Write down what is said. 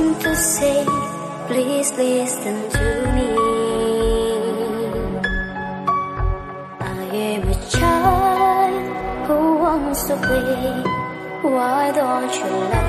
to say. Please listen to me. I am a child who wants to play. Why don't you